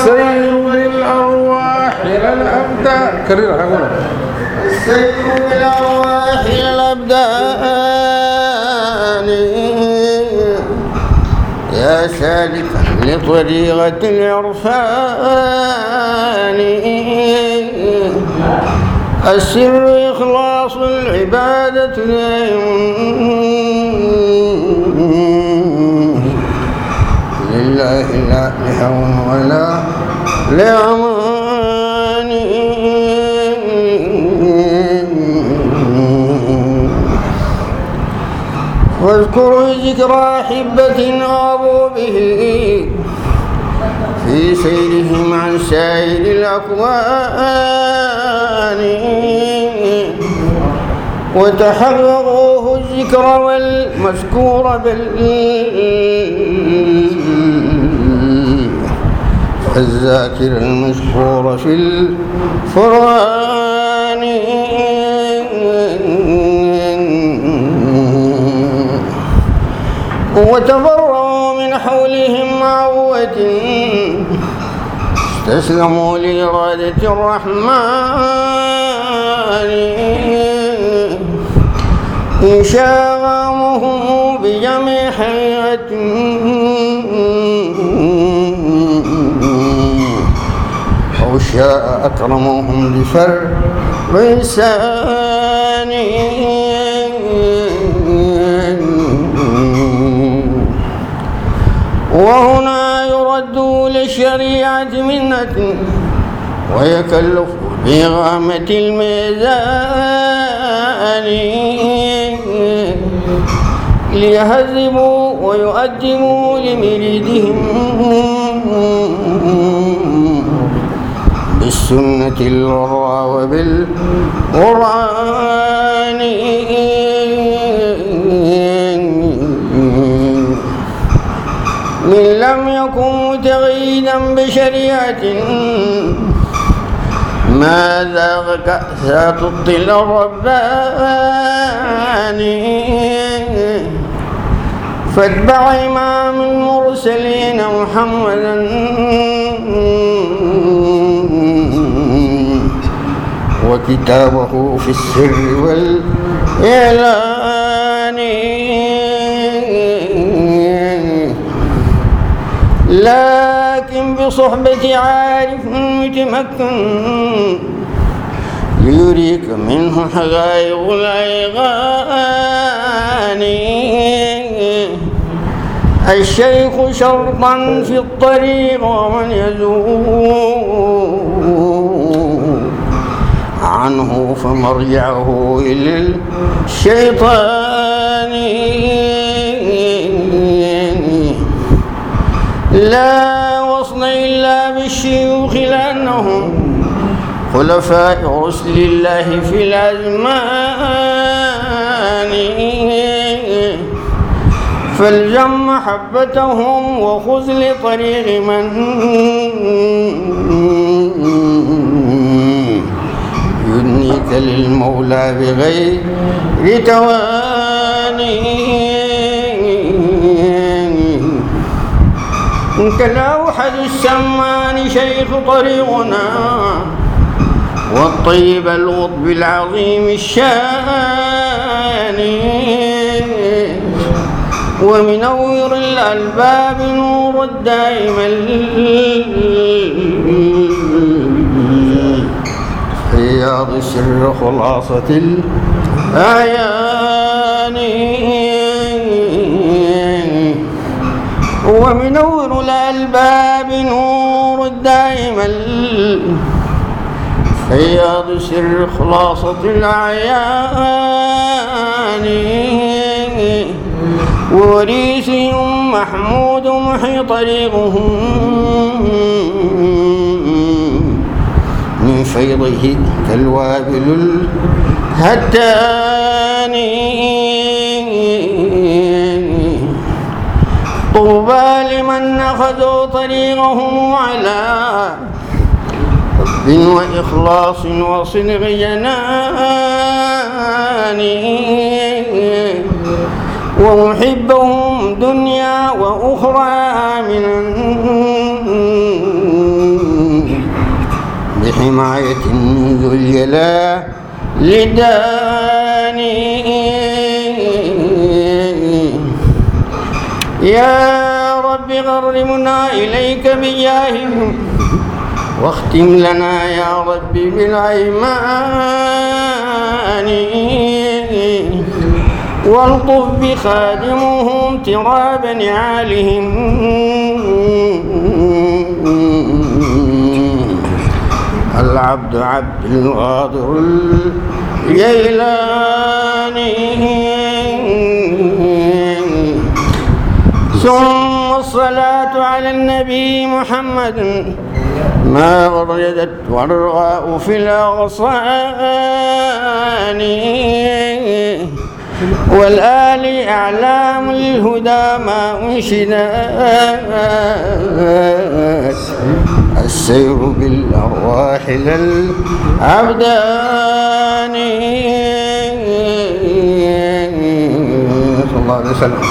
السير بالأرواح إلى الأبدان كررها أقول السير بالأرواح إلى الأبدان يا سالكا لطريقة العرفان السر إخلاص العبادة لله واذكروا ذكرى حبة غابوا به في سيرهم عن سائر الأكوان. وتحرروه الذكر والمذكور بل الذاكر المذكور في القرآن وتبرأوا من حولهم معوة استسلموا لإرادة الرحمن. إن شاء غامهم بجميع حياة شاء أكرمهم بفر إنسان وهنا يرد للشريعة منة ويكلف بإغامة الميزان ليهذبوا ويؤدبوا لمريدهم. بالسنة الغراء وبالقرآن من لم يكن متغيدا بشريعة ما ذاق كأسات الطل الرباني؟ فاتبع إمام المرسلين محمدا وكتابه في السر والإعلان. لكن بصحبة عارف متمكن ليريك منه حقائق الأيغان. الشيخ شرطا في الطريق ومن يزور. عنه فمرجعه إلى الشيطان. لا وصل إلا بالشيوخ لأنهم خلفاء رسل الله في الأزمان. فالزم محبتهم وخذ لطريق من يدنيك للمولى بغير تواني. كالأوحد السمان شيخ طريقنا والطيب القطب العظيم الشان. ومنور الألباب نور الدائم رياض سر خلاصة الأعيان. ومنور الألباب نور الدائم فياض سر خلاصة الأعيان. وريسهم محمود محي طريقهم فيضه كالوابل الهتان. طوبى لمن أخذوا طريقهم على حب وإخلاص وصدق جنان ومحبهم دنيا وأخرى من حماية من ذو الجلال لداني. يا رب غرمنا إليك بجاههم واختم لنا يا رب بالأيمان. والطف بخادمهم تراب نعالهم. العبد عبد الغاضر الجيلاني ثم الصلاة على النبي محمد. ما وردت والرغاء في الأغصان. والآل أعلام الهدى ما أنشدت. السير بالأرواح للأبدان. صلى الله عليه وسلم.